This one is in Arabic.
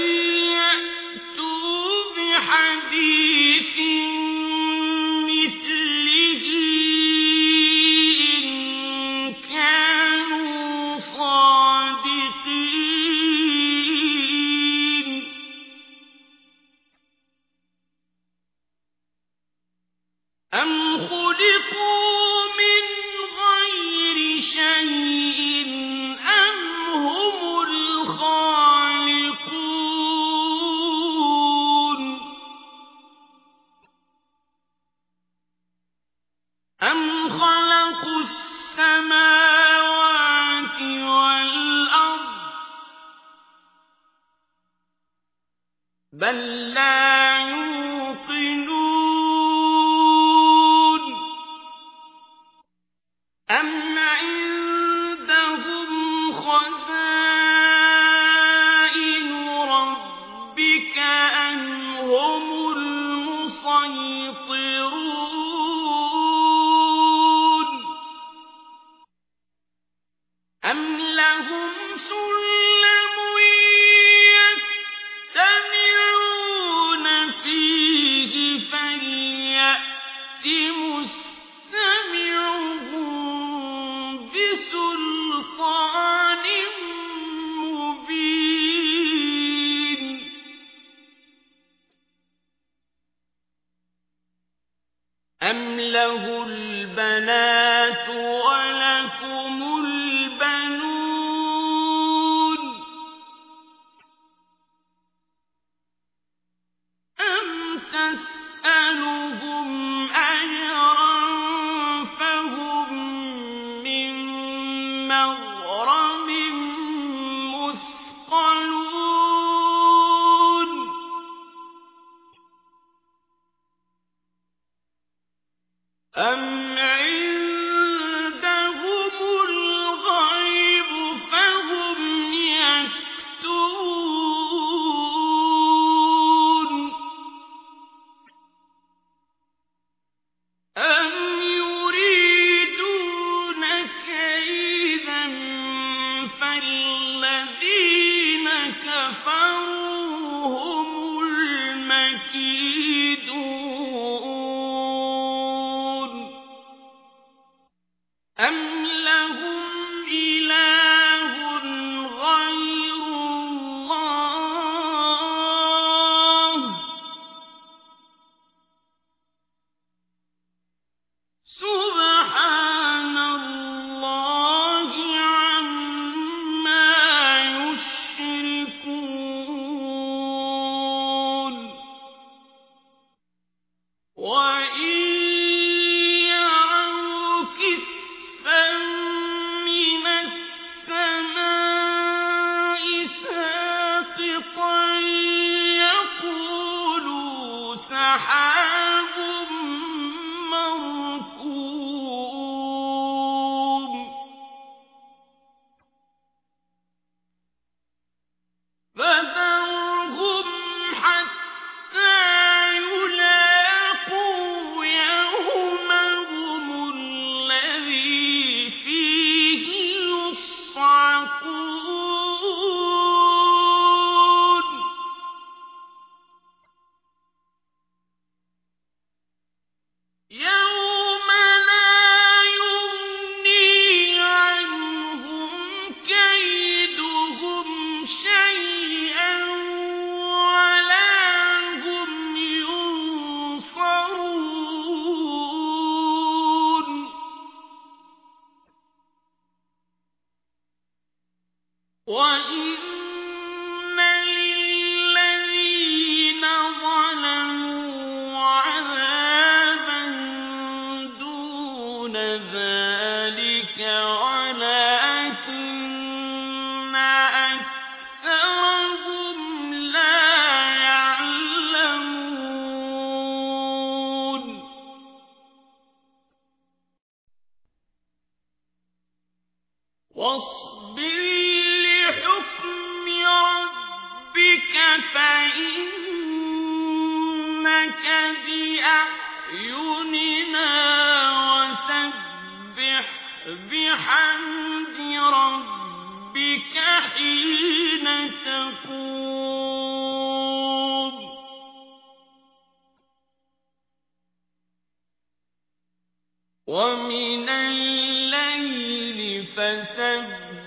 فَلْيَأْتُوا أَمْ خَلَقُوا السَّمَاوَاتِ وَالْأَرْضَ ۚ بَل لَّا يُوقِنُونَ أَمْ لَهُمْ سُلَّمٌ يَسْتَمِعُونَ فِيهِ فَلْيَأْتِ مُسْتَمِعُهُم بِسُلْطَانٍ مُّبِينٍ أَمْ لَهُ الْبَنَاتُ وَلَكُمُ الْبَنُونَ مُّثْقَلُونَ أَمْ Why? وَإِنَّ لِلَّذِينَ ظَلَمُوا عَذَابًا دُونَ ذَلِكَ وَلَكِنَّ أَكْثَرَهُمْ لَا يَعْلَمُونَ وَاصْبِرْ بحمد ربك حين ومن الليل فسبح